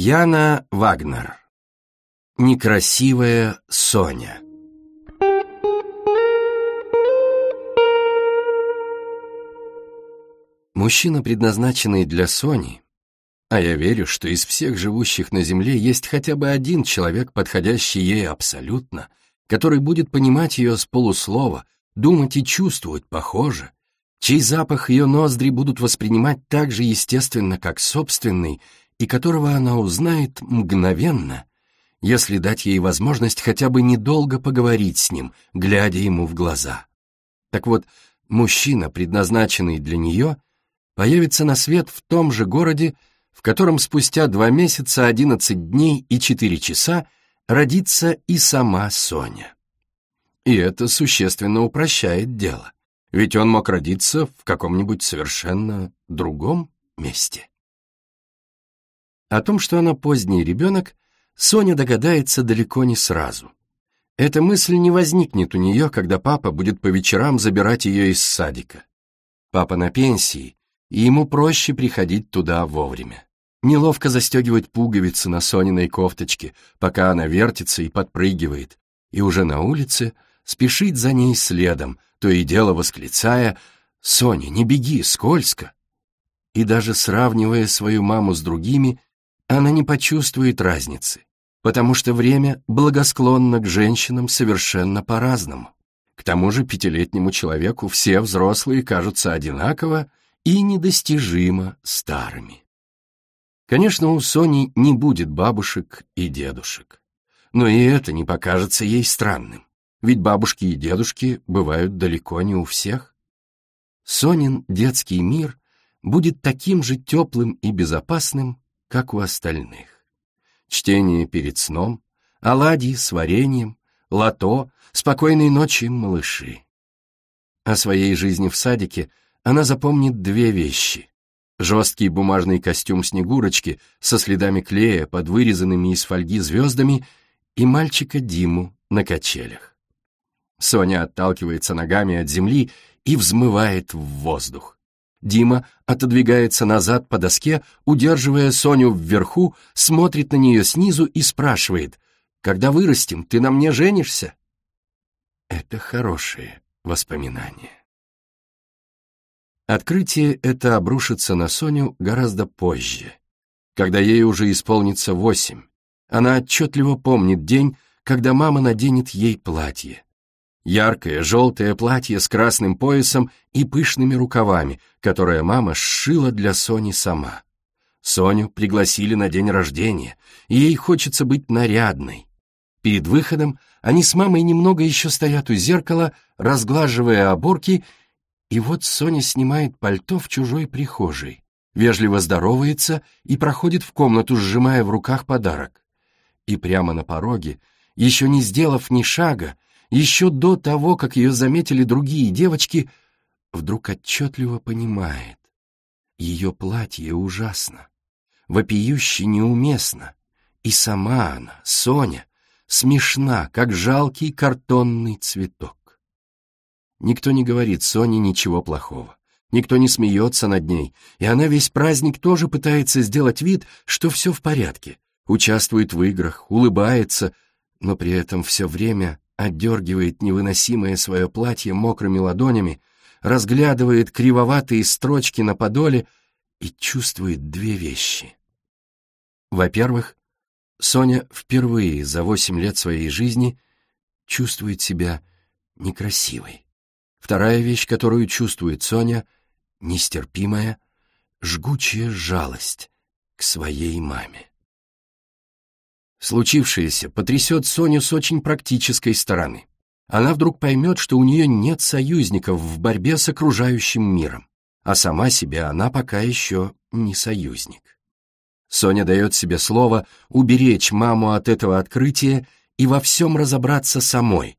Яна Вагнер. Некрасивая Соня. Мужчина, предназначенный для Сони, а я верю, что из всех живущих на Земле есть хотя бы один человек, подходящий ей абсолютно, который будет понимать ее с полуслова, думать и чувствовать похоже, чей запах ее ноздри будут воспринимать так же естественно, как собственный — и которого она узнает мгновенно, если дать ей возможность хотя бы недолго поговорить с ним, глядя ему в глаза. Так вот, мужчина, предназначенный для нее, появится на свет в том же городе, в котором спустя два месяца, одиннадцать дней и четыре часа родится и сама Соня. И это существенно упрощает дело, ведь он мог родиться в каком-нибудь совершенно другом месте. О том, что она поздний ребенок, Соня догадается далеко не сразу. Эта мысль не возникнет у нее, когда папа будет по вечерам забирать ее из садика. Папа на пенсии, и ему проще приходить туда вовремя. Неловко застегивать пуговицы на Сониной кофточке, пока она вертится и подпрыгивает, и уже на улице спешить за ней следом, то и дело восклицая «Соня, не беги, скользко!» И даже сравнивая свою маму с другими, она не почувствует разницы, потому что время благосклонно к женщинам совершенно по-разному. К тому же пятилетнему человеку все взрослые кажутся одинаково и недостижимо старыми. Конечно, у Сони не будет бабушек и дедушек. Но и это не покажется ей странным, ведь бабушки и дедушки бывают далеко не у всех. Сонин детский мир будет таким же теплым и безопасным, как у остальных. Чтение перед сном, оладьи с вареньем, лото, спокойной ночи, малыши. О своей жизни в садике она запомнит две вещи. Жесткий бумажный костюм Снегурочки со следами клея под вырезанными из фольги звездами и мальчика Диму на качелях. Соня отталкивается ногами от земли и взмывает в воздух. Дима отодвигается назад по доске, удерживая Соню вверху, смотрит на нее снизу и спрашивает, «Когда вырастем, ты на мне женишься?» Это хорошие воспоминания. Открытие это обрушится на Соню гораздо позже, когда ей уже исполнится восемь. Она отчетливо помнит день, когда мама наденет ей платье яркое, желтое платье с красным поясом и пышными рукавами, которое мама сшила для Сони сама. Соню пригласили на день рождения, и ей хочется быть нарядной. Перед выходом они с мамой немного еще стоят у зеркала, разглаживая оборки, и вот Соня снимает пальто в чужой прихожей, вежливо здоровается и проходит в комнату, сжимая в руках подарок. И прямо на пороге, еще не сделав ни шага, еще до того, как ее заметили другие девочки, вдруг отчетливо понимает. Ее платье ужасно, вопиюще неуместно, и сама она, Соня, смешна, как жалкий картонный цветок. Никто не говорит Соне ничего плохого. Никто не смеется над ней, и она весь праздник тоже пытается сделать вид, что все в порядке, участвует в играх, улыбается, но при этом все время отдергивает невыносимое свое платье мокрыми ладонями, разглядывает кривоватые строчки на подоле и чувствует две вещи. Во-первых, Соня впервые за восемь лет своей жизни чувствует себя некрасивой. Вторая вещь, которую чувствует Соня, нестерпимая, жгучая жалость к своей маме. Случившееся потрясет Соню с очень практической стороны. Она вдруг поймет, что у нее нет союзников в борьбе с окружающим миром, а сама себя она пока еще не союзник. Соня дает себе слово уберечь маму от этого открытия и во всем разобраться самой.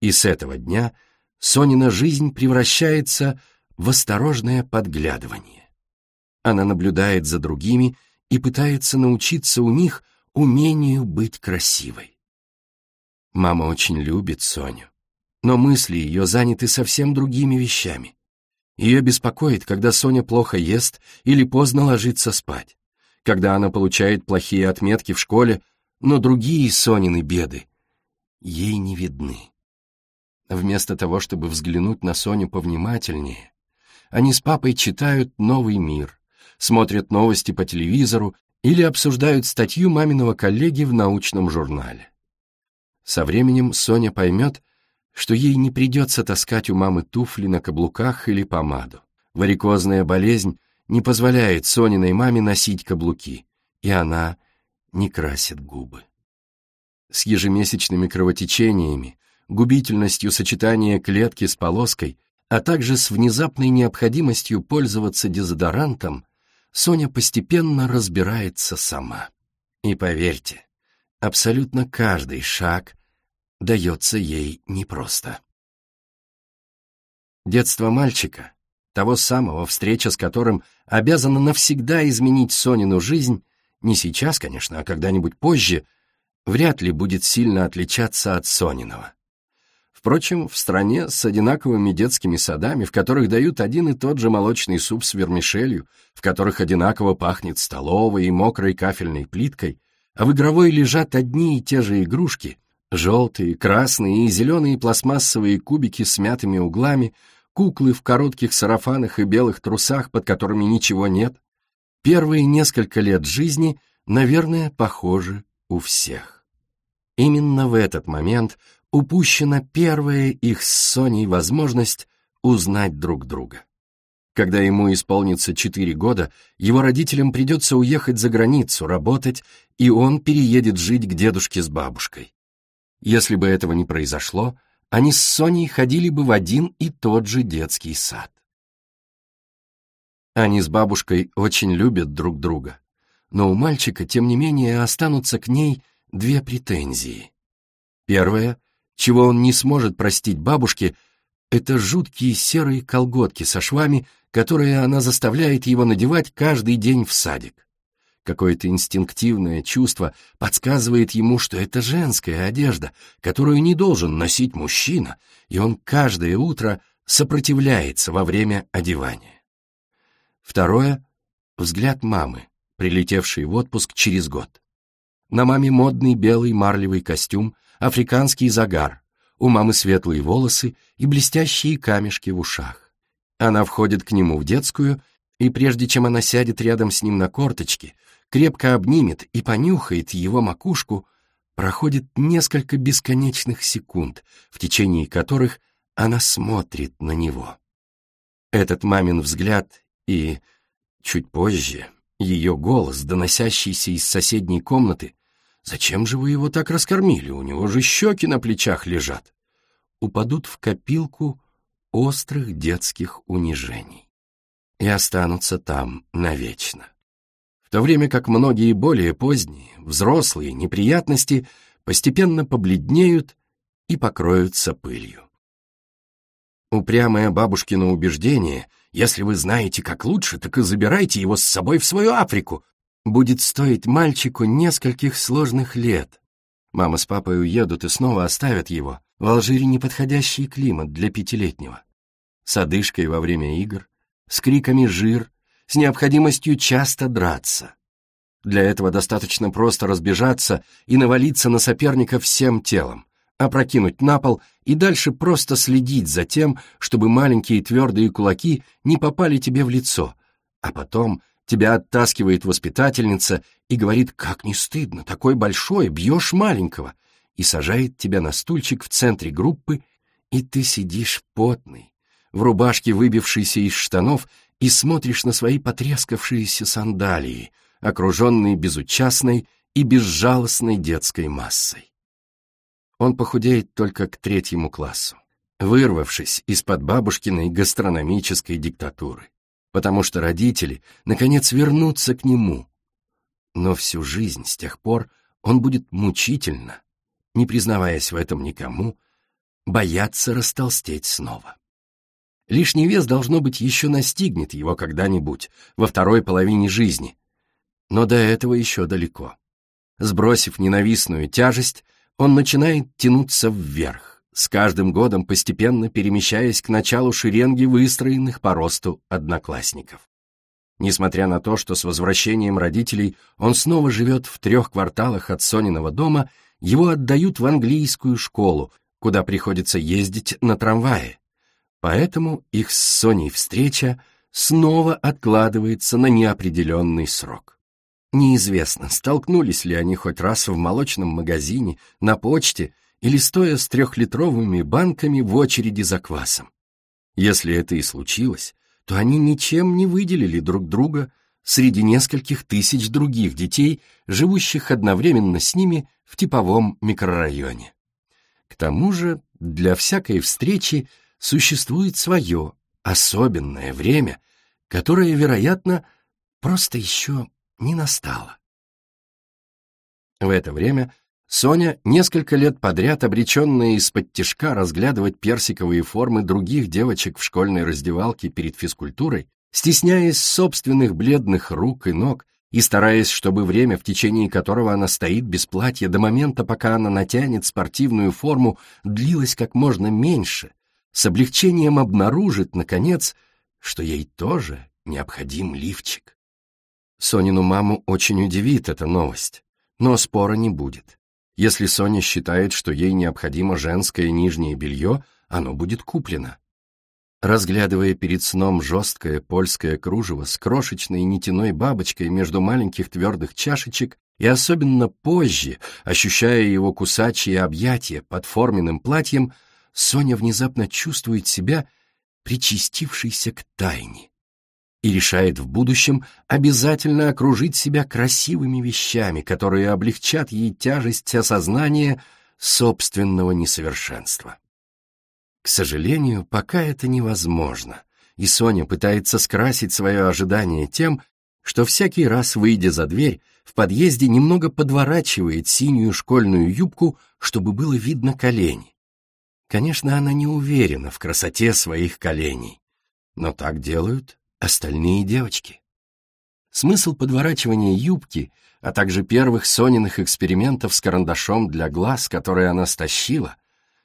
И с этого дня Сонина жизнь превращается в осторожное подглядывание. Она наблюдает за другими и пытается научиться у них умению быть красивой. Мама очень любит Соню, но мысли ее заняты совсем другими вещами. Ее беспокоит, когда Соня плохо ест или поздно ложится спать, когда она получает плохие отметки в школе, но другие Сонины беды ей не видны. Вместо того, чтобы взглянуть на Соню повнимательнее, они с папой читают «Новый мир», смотрят новости по телевизору или обсуждают статью маминого коллеги в научном журнале. Со временем Соня поймет, что ей не придется таскать у мамы туфли на каблуках или помаду. Варикозная болезнь не позволяет Сониной маме носить каблуки, и она не красит губы. С ежемесячными кровотечениями, губительностью сочетания клетки с полоской, а также с внезапной необходимостью пользоваться дезодорантом – Соня постепенно разбирается сама. И поверьте, абсолютно каждый шаг дается ей непросто. Детство мальчика, того самого, встреча с которым обязана навсегда изменить Сонину жизнь, не сейчас, конечно, а когда-нибудь позже, вряд ли будет сильно отличаться от Сониного. Впрочем, в стране с одинаковыми детскими садами, в которых дают один и тот же молочный суп с вермишелью, в которых одинаково пахнет столовой и мокрой кафельной плиткой, а в игровой лежат одни и те же игрушки, желтые, красные и зеленые пластмассовые кубики с мятыми углами, куклы в коротких сарафанах и белых трусах, под которыми ничего нет. Первые несколько лет жизни, наверное, похожи у всех. Именно в этот момент упущена первая их с Соней возможность узнать друг друга. Когда ему исполнится четыре года, его родителям придется уехать за границу, работать, и он переедет жить к дедушке с бабушкой. Если бы этого не произошло, они с Соней ходили бы в один и тот же детский сад. Они с бабушкой очень любят друг друга, но у мальчика, тем не менее, останутся к ней две претензии. Первая — чего он не сможет простить бабушке, это жуткие серые колготки со швами, которые она заставляет его надевать каждый день в садик. Какое-то инстинктивное чувство подсказывает ему, что это женская одежда, которую не должен носить мужчина, и он каждое утро сопротивляется во время одевания. Второе — взгляд мамы, прилетевшей в отпуск через год. На маме модный белый марлевый костюм — африканский загар, у мамы светлые волосы и блестящие камешки в ушах. Она входит к нему в детскую, и прежде чем она сядет рядом с ним на корточки, крепко обнимет и понюхает его макушку, проходит несколько бесконечных секунд, в течение которых она смотрит на него. Этот мамин взгляд и, чуть позже, ее голос, доносящийся из соседней комнаты, Зачем же вы его так раскормили? У него же щеки на плечах лежат. Упадут в копилку острых детских унижений. И останутся там навечно. В то время как многие более поздние, взрослые неприятности постепенно побледнеют и покроются пылью. Упрямое бабушкино убеждение, если вы знаете как лучше, так и забирайте его с собой в свою Африку, будет стоить мальчику нескольких сложных лет. Мама с папой уедут и снова оставят его. В Алжире неподходящий климат для пятилетнего. С одышкой во время игр, с криками «жир», с необходимостью часто драться. Для этого достаточно просто разбежаться и навалиться на соперника всем телом, опрокинуть на пол и дальше просто следить за тем, чтобы маленькие твердые кулаки не попали тебе в лицо, а потом Тебя оттаскивает воспитательница и говорит, как не стыдно, такой большой, бьешь маленького, и сажает тебя на стульчик в центре группы, и ты сидишь потный, в рубашке, выбившейся из штанов, и смотришь на свои потрескавшиеся сандалии, окруженные безучастной и безжалостной детской массой. Он похудеет только к третьему классу, вырвавшись из-под бабушкиной гастрономической диктатуры потому что родители, наконец, вернутся к нему. Но всю жизнь с тех пор он будет мучительно, не признаваясь в этом никому, бояться растолстеть снова. Лишний вес, должно быть, еще настигнет его когда-нибудь, во второй половине жизни. Но до этого еще далеко. Сбросив ненавистную тяжесть, он начинает тянуться вверх с каждым годом постепенно перемещаясь к началу шеренги выстроенных по росту одноклассников. Несмотря на то, что с возвращением родителей он снова живет в трех кварталах от Сониного дома, его отдают в английскую школу, куда приходится ездить на трамвае. Поэтому их с Соней встреча снова откладывается на неопределенный срок. Неизвестно, столкнулись ли они хоть раз в молочном магазине, на почте – или стоя с трехлитровыми банками в очереди за квасом. Если это и случилось, то они ничем не выделили друг друга среди нескольких тысяч других детей, живущих одновременно с ними в типовом микрорайоне. К тому же для всякой встречи существует свое особенное время, которое, вероятно, просто еще не настало. В это время Соня несколько лет подряд, обреченная из-под тишка разглядывать персиковые формы других девочек в школьной раздевалке перед физкультурой, стесняясь собственных бледных рук и ног и стараясь, чтобы время, в течение которого она стоит без платья до момента, пока она натянет спортивную форму, длилось как можно меньше, с облегчением обнаружит, наконец, что ей тоже необходим лифчик. Сонину маму очень удивит эта новость, но спора не будет. Если Соня считает, что ей необходимо женское нижнее белье, оно будет куплено. Разглядывая перед сном жесткое польское кружево с крошечной нитяной бабочкой между маленьких твердых чашечек, и особенно позже, ощущая его кусачие объятия под форменным платьем, Соня внезапно чувствует себя причастившейся к тайне и решает в будущем обязательно окружить себя красивыми вещами, которые облегчат ей тяжесть осознания собственного несовершенства. К сожалению, пока это невозможно, и Соня пытается скрасить свое ожидание тем, что всякий раз, выйдя за дверь, в подъезде немного подворачивает синюю школьную юбку, чтобы было видно колени. Конечно, она не уверена в красоте своих коленей, но так делают остальные девочки. Смысл подворачивания юбки, а также первых Сониных экспериментов с карандашом для глаз, которые она стащила.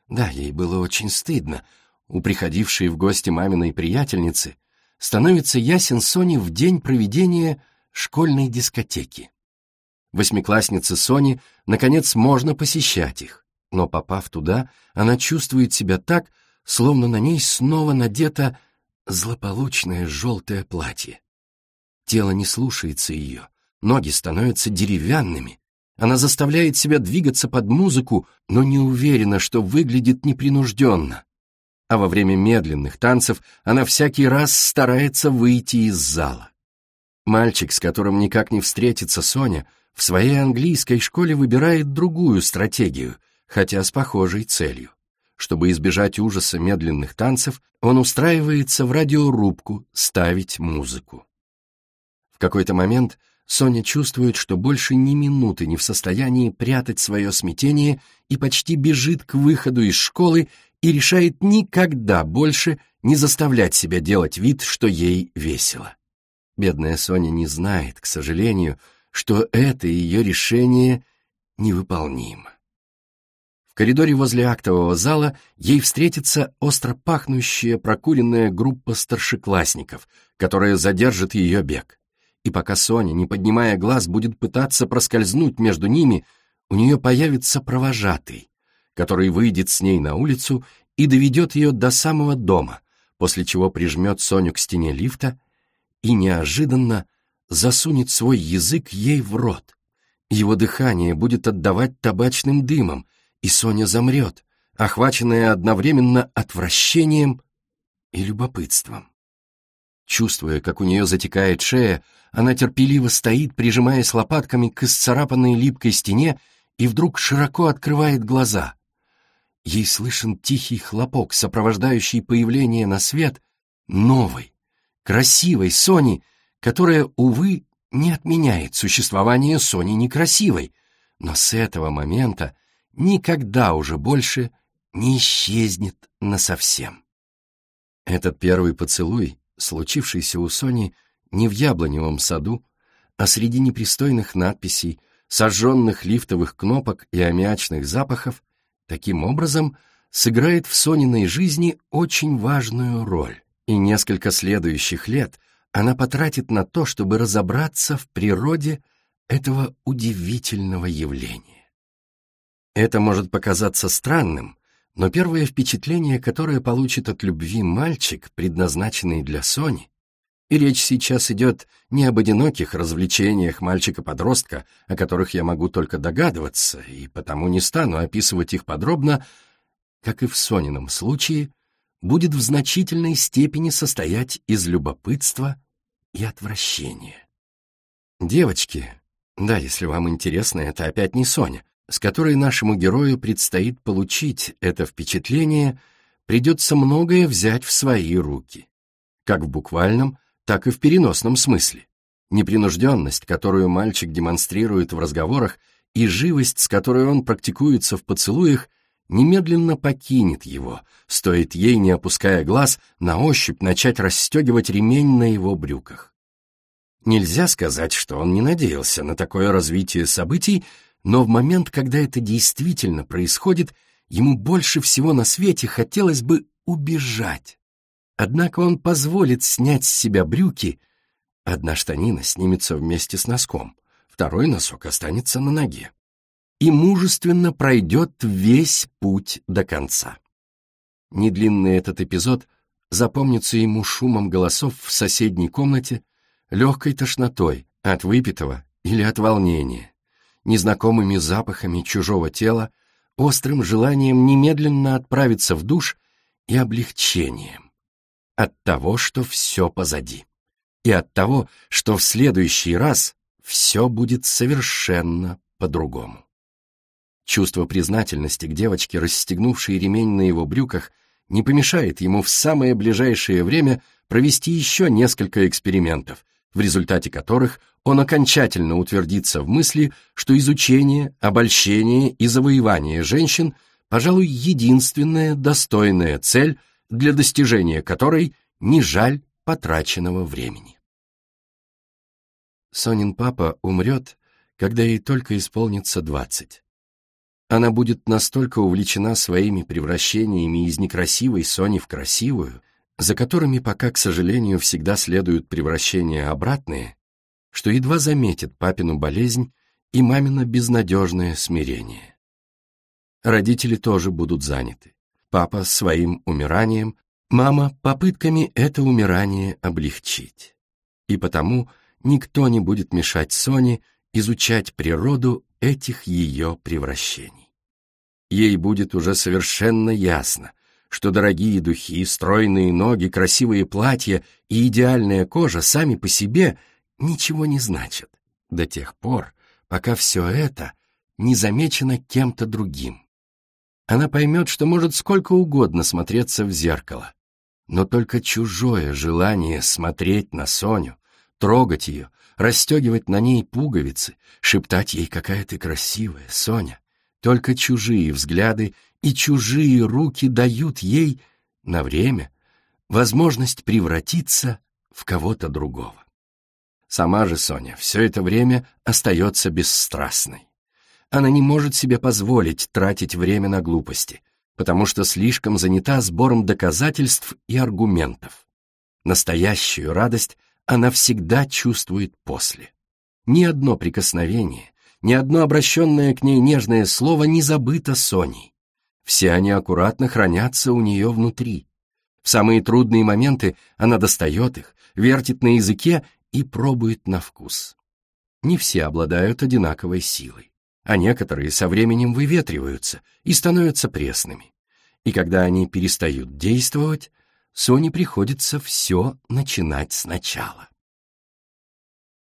Да, ей было очень стыдно. У приходившей в гости маминой приятельницы становится ясен Соне в день проведения школьной дискотеки. Восьмиклассницы Сони, наконец, можно посещать их, но попав туда, она чувствует себя так, словно на ней снова надета злополучное желтое платье. Тело не слушается ее, ноги становятся деревянными. Она заставляет себя двигаться под музыку, но не уверена, что выглядит непринужденно. А во время медленных танцев она всякий раз старается выйти из зала. Мальчик, с которым никак не встретится Соня, в своей английской школе выбирает другую стратегию, хотя с похожей целью. Чтобы избежать ужаса медленных танцев, он устраивается в радиорубку ставить музыку. В какой-то момент Соня чувствует, что больше ни минуты не в состоянии прятать свое смятение и почти бежит к выходу из школы и решает никогда больше не заставлять себя делать вид, что ей весело. Бедная Соня не знает, к сожалению, что это ее решение невыполнимо коридоре возле актового зала ей встретится остро пахнущая прокуренная группа старшеклассников, которая задержит ее бег. И пока Соня, не поднимая глаз, будет пытаться проскользнуть между ними, у нее появится провожатый, который выйдет с ней на улицу и доведет ее до самого дома, после чего прижмет Соню к стене лифта и неожиданно засунет свой язык ей в рот. Его дыхание будет отдавать табачным дымом, и Соня замрет, охваченная одновременно отвращением и любопытством. Чувствуя, как у нее затекает шея, она терпеливо стоит, прижимаясь лопатками к исцарапанной липкой стене и вдруг широко открывает глаза. Ей слышен тихий хлопок, сопровождающий появление на свет новой, красивой Сони, которая, увы, не отменяет существование Сони некрасивой, но с этого момента никогда уже больше не исчезнет насовсем. Этот первый поцелуй, случившийся у Сони не в яблоневом саду, а среди непристойных надписей, сожженных лифтовых кнопок и аммиачных запахов, таким образом сыграет в Сониной жизни очень важную роль. И несколько следующих лет она потратит на то, чтобы разобраться в природе этого удивительного явления. Это может показаться странным, но первое впечатление, которое получит от любви мальчик, предназначенный для Сони, и речь сейчас идет не об одиноких развлечениях мальчика-подростка, о которых я могу только догадываться, и потому не стану описывать их подробно, как и в Сонином случае, будет в значительной степени состоять из любопытства и отвращения. Девочки, да, если вам интересно, это опять не Соня, с которой нашему герою предстоит получить это впечатление, придется многое взять в свои руки, как в буквальном, так и в переносном смысле. Непринужденность, которую мальчик демонстрирует в разговорах, и живость, с которой он практикуется в поцелуях, немедленно покинет его, стоит ей, не опуская глаз, на ощупь начать расстегивать ремень на его брюках. Нельзя сказать, что он не надеялся на такое развитие событий, но в момент, когда это действительно происходит, ему больше всего на свете хотелось бы убежать. Однако он позволит снять с себя брюки, одна штанина снимется вместе с носком, второй носок останется на ноге, и мужественно пройдет весь путь до конца. Недлинный этот эпизод запомнится ему шумом голосов в соседней комнате, легкой тошнотой от выпитого или от волнения, незнакомыми запахами чужого тела, острым желанием немедленно отправиться в душ и облегчением от того, что все позади, и от того, что в следующий раз все будет совершенно по-другому. Чувство признательности к девочке, расстегнувшей ремень на его брюках, не помешает ему в самое ближайшее время провести еще несколько экспериментов, в результате которых он окончательно утвердится в мысли, что изучение, обольщение и завоевание женщин, пожалуй, единственная достойная цель, для достижения которой не жаль потраченного времени. Сонин папа умрет, когда ей только исполнится двадцать. Она будет настолько увлечена своими превращениями из некрасивой Сони в красивую, за которыми пока, к сожалению, всегда следуют превращения обратные, что едва заметит папину болезнь и мамино безнадежное смирение. Родители тоже будут заняты. Папа своим умиранием, мама попытками это умирание облегчить. И потому никто не будет мешать Соне изучать природу этих ее превращений. Ей будет уже совершенно ясно, что дорогие духи, стройные ноги, красивые платья и идеальная кожа сами по себе ничего не значат до тех пор, пока все это не замечено кем-то другим. Она поймет, что может сколько угодно смотреться в зеркало, но только чужое желание смотреть на Соню, трогать ее, расстегивать на ней пуговицы, шептать ей, какая ты красивая, Соня. Только чужие взгляды и чужие руки дают ей на время возможность превратиться в кого-то другого. Сама же Соня все это время остается бесстрастной. Она не может себе позволить тратить время на глупости, потому что слишком занята сбором доказательств и аргументов. Настоящую радость она всегда чувствует после. Ни одно прикосновение, ни одно обращенное к ней нежное слово не забыто Соней. Все они аккуратно хранятся у нее внутри. В самые трудные моменты она достает их, вертит на языке и пробует на вкус. Не все обладают одинаковой силой, а некоторые со временем выветриваются и становятся пресными. И когда они перестают действовать, Соне приходится все начинать сначала.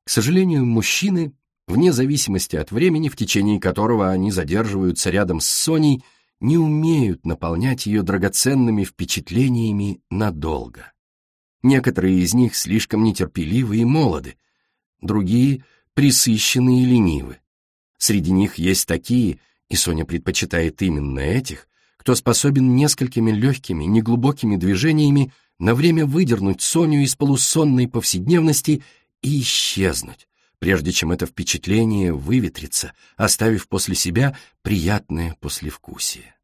К сожалению, мужчины, вне зависимости от времени, в течение которого они задерживаются рядом с Соней, не умеют наполнять ее драгоценными впечатлениями надолго. Некоторые из них слишком нетерпеливы и молоды, другие присыщены и ленивы. Среди них есть такие, и Соня предпочитает именно этих, кто способен несколькими легкими, неглубокими движениями на время выдернуть Соню из полусонной повседневности и исчезнуть, прежде чем это впечатление выветрится, оставив после себя приятное послевкусие.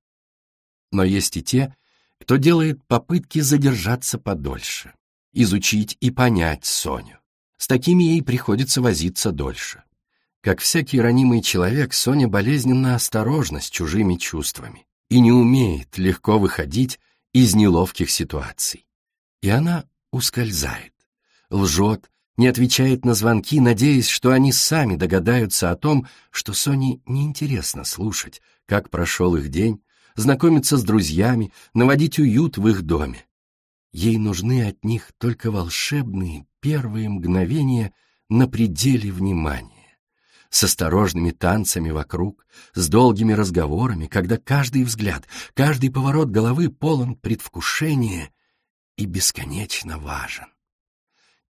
Но есть и те, кто делает попытки задержаться подольше, изучить и понять Соню. С такими ей приходится возиться дольше. Как всякий ранимый человек, Соня болезненно осторожна с чужими чувствами и не умеет легко выходить из неловких ситуаций. И она ускользает, лжет, не отвечает на звонки, надеясь, что они сами догадаются о том, что Соне неинтересно слушать, как прошел их день, знакомиться с друзьями, наводить уют в их доме. Ей нужны от них только волшебные первые мгновения на пределе внимания. С осторожными танцами вокруг, с долгими разговорами, когда каждый взгляд, каждый поворот головы полон предвкушения и бесконечно важен.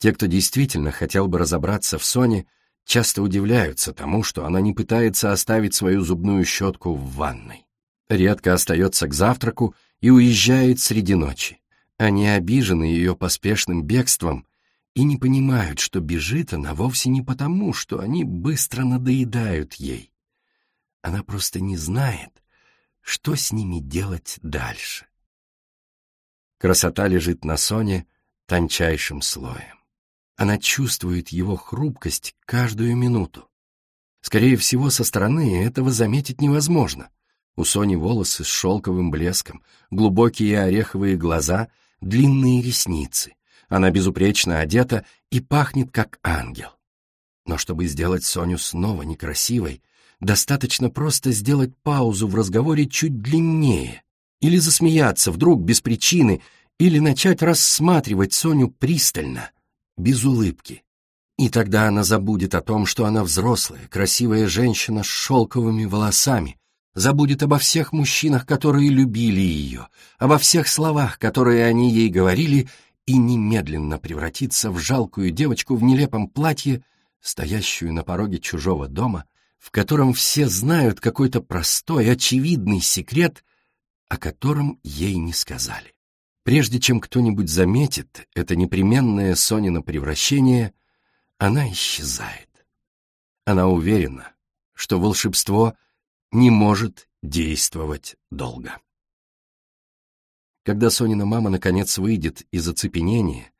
Те, кто действительно хотел бы разобраться в Соне, часто удивляются тому, что она не пытается оставить свою зубную щетку в ванной. Редко остается к завтраку и уезжает среди ночи. Они обижены ее поспешным бегством и не понимают, что бежит она вовсе не потому, что они быстро надоедают ей. Она просто не знает, что с ними делать дальше. Красота лежит на Соне тончайшим слоем. Она чувствует его хрупкость каждую минуту. Скорее всего, со стороны этого заметить невозможно. У Сони волосы с шелковым блеском, глубокие ореховые глаза, длинные ресницы. Она безупречно одета и пахнет как ангел. Но чтобы сделать Соню снова некрасивой, достаточно просто сделать паузу в разговоре чуть длиннее, или засмеяться вдруг без причины, или начать рассматривать Соню пристально — без улыбки. И тогда она забудет о том, что она взрослая, красивая женщина с шелковыми волосами, забудет обо всех мужчинах, которые любили ее, обо всех словах, которые они ей говорили, и немедленно превратится в жалкую девочку в нелепом платье, стоящую на пороге чужого дома, в котором все знают какой-то простой, очевидный секрет, о котором ей не сказали. Прежде чем кто-нибудь заметит это непременное Сонино превращение, она исчезает. Она уверена, что волшебство не может действовать долго. Когда Сонина мама наконец выйдет из оцепенения,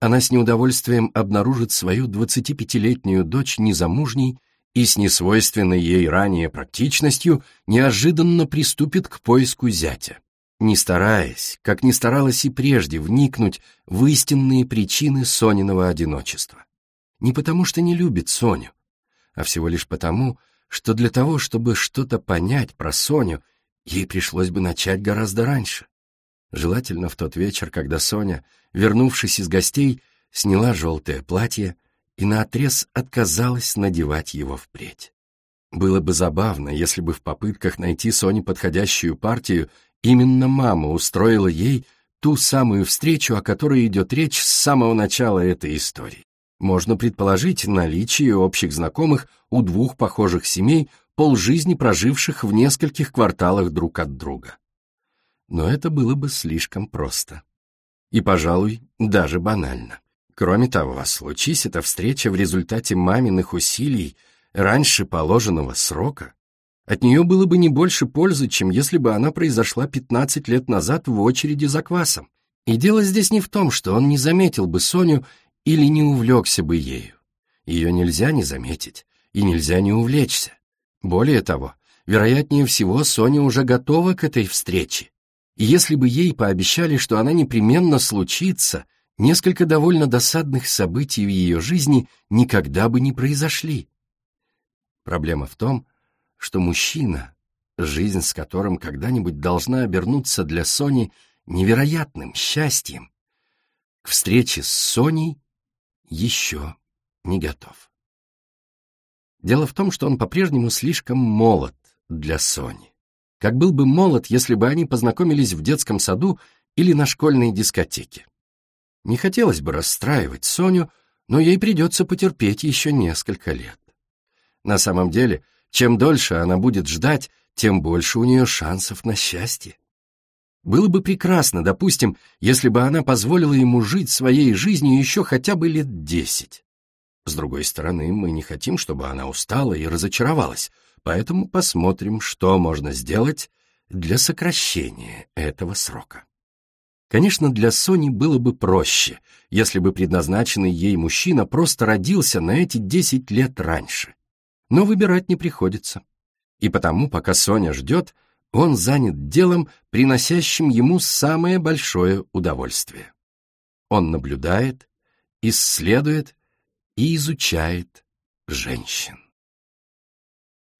она с неудовольствием обнаружит свою 25-летнюю дочь незамужней и с несвойственной ей ранее практичностью неожиданно приступит к поиску зятя не стараясь, как не старалась и прежде, вникнуть в истинные причины Сониного одиночества. Не потому, что не любит Соню, а всего лишь потому, что для того, чтобы что-то понять про Соню, ей пришлось бы начать гораздо раньше. Желательно в тот вечер, когда Соня, вернувшись из гостей, сняла желтое платье и наотрез отказалась надевать его впредь. Было бы забавно, если бы в попытках найти Соне подходящую партию Именно мама устроила ей ту самую встречу, о которой идет речь с самого начала этой истории. Можно предположить наличие общих знакомых у двух похожих семей, полжизни проживших в нескольких кварталах друг от друга. Но это было бы слишком просто. И, пожалуй, даже банально. Кроме того, случись эта встреча в результате маминых усилий раньше положенного срока, от нее было бы не больше пользы, чем если бы она произошла 15 лет назад в очереди за квасом. И дело здесь не в том, что он не заметил бы Соню или не увлекся бы ею. Ее нельзя не заметить, и нельзя не увлечься. Более того, вероятнее всего, Соня уже готова к этой встрече. И если бы ей пообещали, что она непременно случится, несколько довольно досадных событий в ее жизни никогда бы не произошли. Проблема в том, что мужчина, жизнь с которым когда-нибудь должна обернуться для Сони невероятным счастьем, к встрече с Соней еще не готов. Дело в том, что он по-прежнему слишком молод для Сони. Как был бы молод, если бы они познакомились в детском саду или на школьной дискотеке. Не хотелось бы расстраивать Соню, но ей придется потерпеть еще несколько лет. На самом деле, чем дольше она будет ждать, тем больше у нее шансов на счастье. Было бы прекрасно, допустим, если бы она позволила ему жить своей жизнью еще хотя бы лет десять. С другой стороны, мы не хотим, чтобы она устала и разочаровалась, поэтому посмотрим, что можно сделать для сокращения этого срока. Конечно, для Сони было бы проще, если бы предназначенный ей мужчина просто родился на эти 10 лет раньше но выбирать не приходится. И потому, пока Соня ждет, он занят делом, приносящим ему самое большое удовольствие. Он наблюдает, исследует и изучает женщин.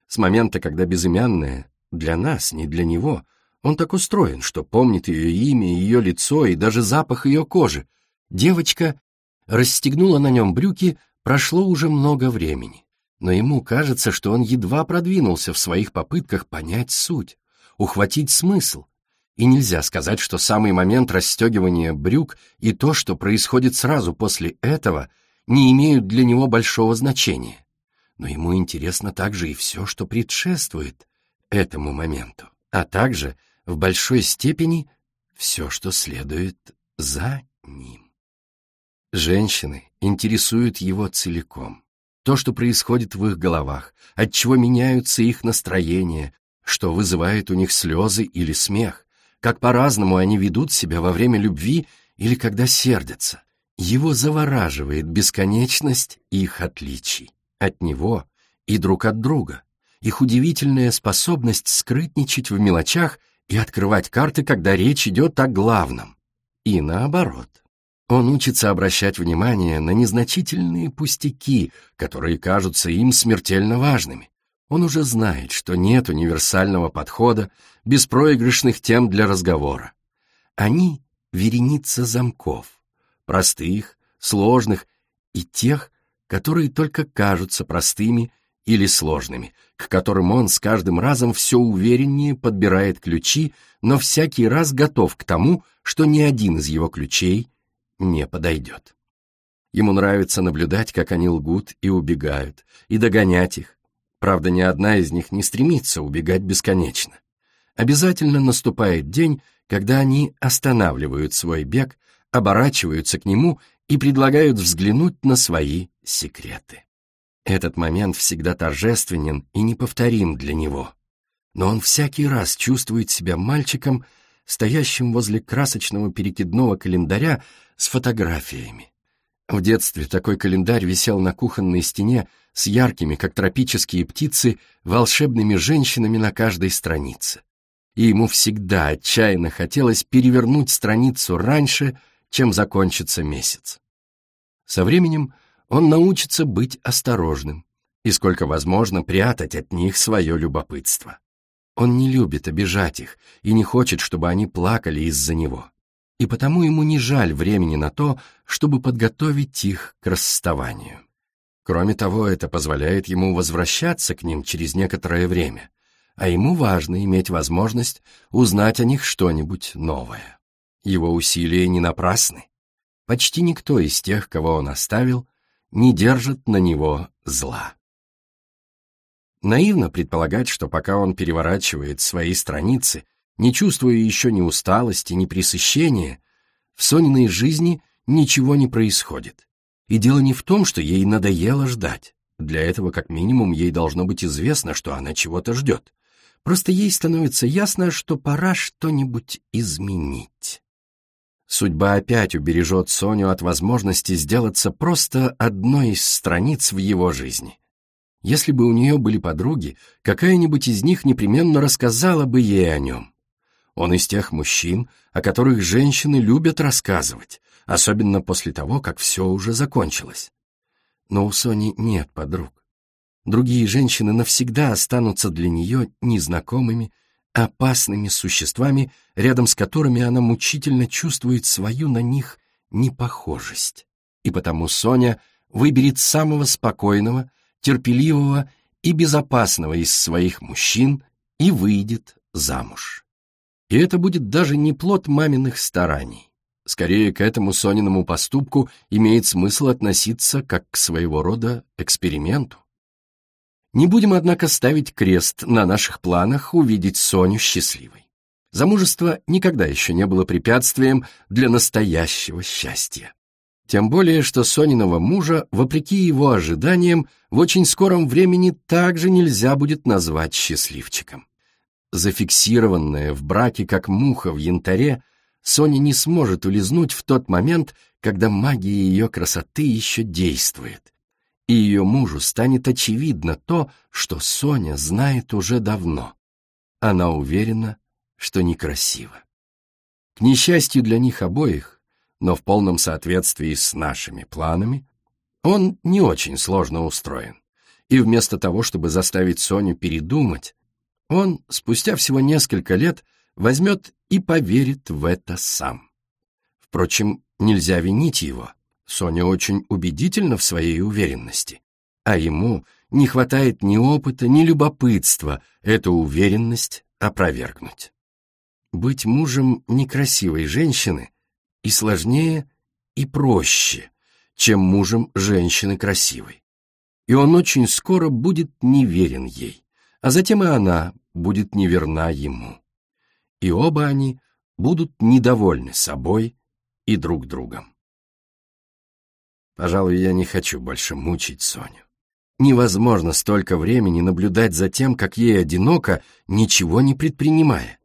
С момента, когда безымянная, для нас, не для него, он так устроен, что помнит ее имя, ее лицо и даже запах ее кожи, девочка расстегнула на нем брюки, прошло уже много времени но ему кажется, что он едва продвинулся в своих попытках понять суть, ухватить смысл. И нельзя сказать, что самый момент расстегивания брюк и то, что происходит сразу после этого, не имеют для него большого значения. Но ему интересно также и все, что предшествует этому моменту, а также в большой степени все, что следует за ним. Женщины интересуют его целиком то, что происходит в их головах, отчего меняются их настроения, что вызывает у них слезы или смех, как по-разному они ведут себя во время любви или когда сердятся. Его завораживает бесконечность их отличий от него и друг от друга, их удивительная способность скрытничать в мелочах и открывать карты, когда речь идет о главном, и наоборот. Он учится обращать внимание на незначительные пустяки, которые кажутся им смертельно важными. Он уже знает, что нет универсального подхода, беспроигрышных тем для разговора. Они — вереница замков, простых, сложных и тех, которые только кажутся простыми или сложными, к которым он с каждым разом все увереннее подбирает ключи, но всякий раз готов к тому, что ни один из его ключей — не подойдет. Ему нравится наблюдать, как они лгут и убегают, и догонять их. Правда, ни одна из них не стремится убегать бесконечно. Обязательно наступает день, когда они останавливают свой бег, оборачиваются к нему и предлагают взглянуть на свои секреты. Этот момент всегда торжественен и неповторим для него. Но он всякий раз чувствует себя мальчиком, стоящим возле красочного перекидного календаря с фотографиями. В детстве такой календарь висел на кухонной стене с яркими, как тропические птицы, волшебными женщинами на каждой странице. И ему всегда отчаянно хотелось перевернуть страницу раньше, чем закончится месяц. Со временем он научится быть осторожным и сколько возможно прятать от них свое любопытство. Он не любит обижать их и не хочет, чтобы они плакали из-за него. И потому ему не жаль времени на то, чтобы подготовить их к расставанию. Кроме того, это позволяет ему возвращаться к ним через некоторое время, а ему важно иметь возможность узнать о них что-нибудь новое. Его усилия не напрасны. Почти никто из тех, кого он оставил, не держит на него зла. Наивно предполагать, что пока он переворачивает свои страницы, не чувствуя еще ни усталости, ни пресыщения, в Сониной жизни ничего не происходит. И дело не в том, что ей надоело ждать. Для этого, как минимум, ей должно быть известно, что она чего-то ждет. Просто ей становится ясно, что пора что-нибудь изменить. Судьба опять убережет Соню от возможности сделаться просто одной из страниц в его жизни. Если бы у нее были подруги, какая-нибудь из них непременно рассказала бы ей о нем. Он из тех мужчин, о которых женщины любят рассказывать, особенно после того, как все уже закончилось. Но у Сони нет подруг. Другие женщины навсегда останутся для нее незнакомыми, опасными существами, рядом с которыми она мучительно чувствует свою на них непохожесть. И потому Соня выберет самого спокойного, терпеливого и безопасного из своих мужчин и выйдет замуж. И это будет даже не плод маминых стараний. Скорее, к этому Сониному поступку имеет смысл относиться как к своего рода эксперименту. Не будем, однако, ставить крест на наших планах увидеть Соню счастливой. Замужество никогда еще не было препятствием для настоящего счастья. Тем более, что Сониного мужа, вопреки его ожиданиям, в очень скором времени также нельзя будет назвать счастливчиком. Зафиксированная в браке как муха в янтаре, Соня не сможет улизнуть в тот момент, когда магия ее красоты еще действует. И ее мужу станет очевидно то, что Соня знает уже давно. Она уверена, что некрасива. К несчастью для них обоих, но в полном соответствии с нашими планами, он не очень сложно устроен. И вместо того, чтобы заставить Соню передумать, он спустя всего несколько лет возьмет и поверит в это сам. Впрочем, нельзя винить его. Соня очень убедительна в своей уверенности, а ему не хватает ни опыта, ни любопытства эту уверенность опровергнуть. Быть мужем некрасивой женщины и сложнее, и проще, чем мужем женщины красивой. И он очень скоро будет неверен ей, а затем и она будет неверна ему. И оба они будут недовольны собой и друг другом. Пожалуй, я не хочу больше мучить Соню. Невозможно столько времени наблюдать за тем, как ей одиноко, ничего не предпринимая.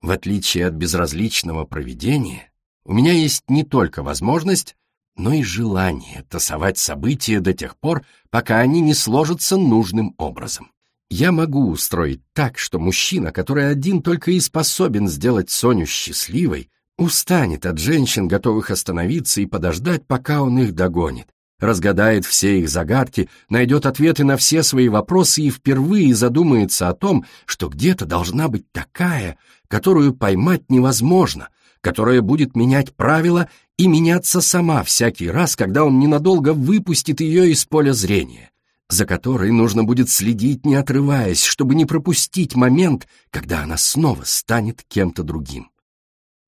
В отличие от безразличного проведения, у меня есть не только возможность, но и желание тасовать события до тех пор, пока они не сложатся нужным образом. Я могу устроить так, что мужчина, который один только и способен сделать Соню счастливой, устанет от женщин, готовых остановиться и подождать, пока он их догонит, разгадает все их загадки, найдет ответы на все свои вопросы и впервые задумается о том, что где-то должна быть такая, которую поймать невозможно, которая будет менять правила и меняться сама всякий раз, когда он ненадолго выпустит ее из поля зрения, за которой нужно будет следить, не отрываясь, чтобы не пропустить момент, когда она снова станет кем-то другим.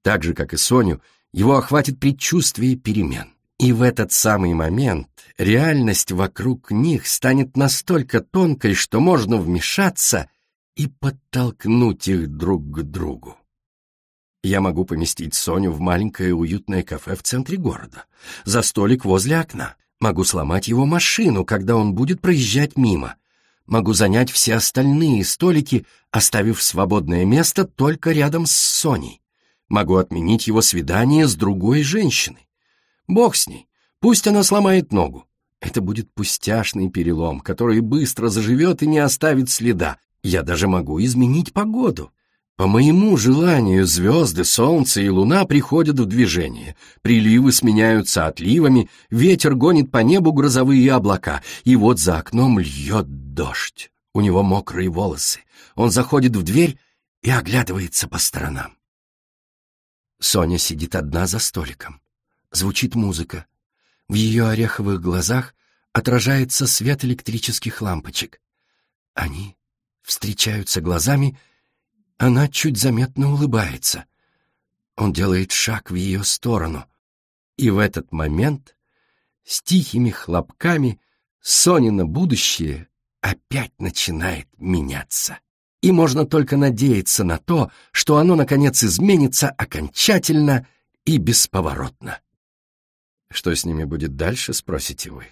Так же, как и Соню, его охватит предчувствие перемен. И в этот самый момент реальность вокруг них станет настолько тонкой, что можно вмешаться и подтолкнуть их друг к другу. Я могу поместить Соню в маленькое уютное кафе в центре города, за столик возле окна. Могу сломать его машину, когда он будет проезжать мимо. Могу занять все остальные столики, оставив свободное место только рядом с Соней. Могу отменить его свидание с другой женщиной. Бог с ней, пусть она сломает ногу. Это будет пустяшный перелом, который быстро заживет и не оставит следа. Я даже могу изменить погоду. По моему желанию звезды, солнце и луна приходят в движение. Приливы сменяются отливами, ветер гонит по небу грозовые облака, и вот за окном льет дождь. У него мокрые волосы. Он заходит в дверь и оглядывается по сторонам. Соня сидит одна за столиком. Звучит музыка. В ее ореховых глазах отражается свет электрических лампочек. Они встречаются глазами она чуть заметно улыбается. Он делает шаг в ее сторону. И в этот момент с тихими хлопками Сонина будущее опять начинает меняться. И можно только надеяться на то, что оно, наконец, изменится окончательно и бесповоротно. Что с ними будет дальше, спросите вы?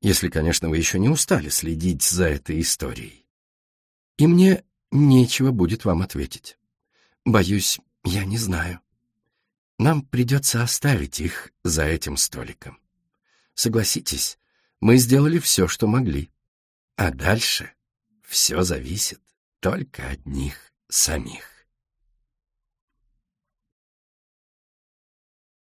Если, конечно, вы еще не устали следить за этой историей. И мне нечего будет вам ответить. Боюсь, я не знаю. Нам придется оставить их за этим столиком. Согласитесь, мы сделали все, что могли. А дальше все зависит только от них самих.